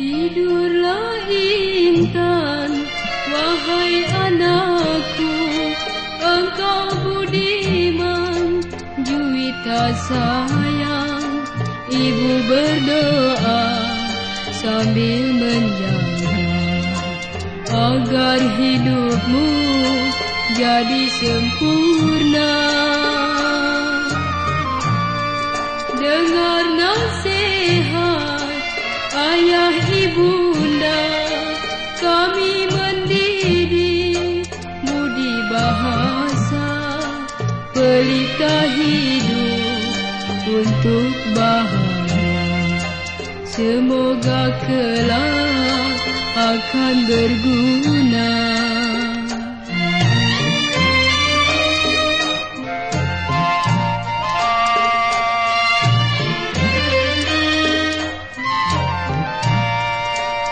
Tidurlah intan Wahai anakku Engkau budiman Juwita sayang. Ibu berdoa Sambil menjaga Agar hidupmu Jadi sempurna. Dengar nasihat ayah ibunda kami mendidik budi bahasa pelita hidup untuk bahagia. Semoga kelak akan berguna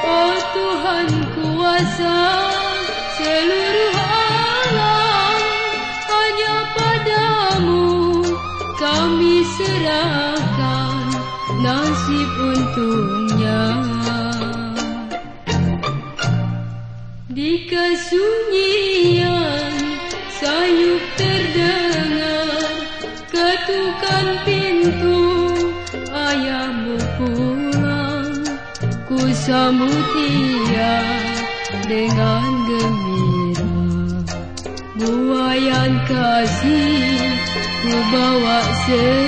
Oh Tuhan kuasa seluruh alam Hanya padamu kami serahkan nasib untungnya Di kesunyian sayup terdengar Ketukan pintu ayahmu pulang Ku sambut ia dengan gembira. Buayan kasih ku bawa serta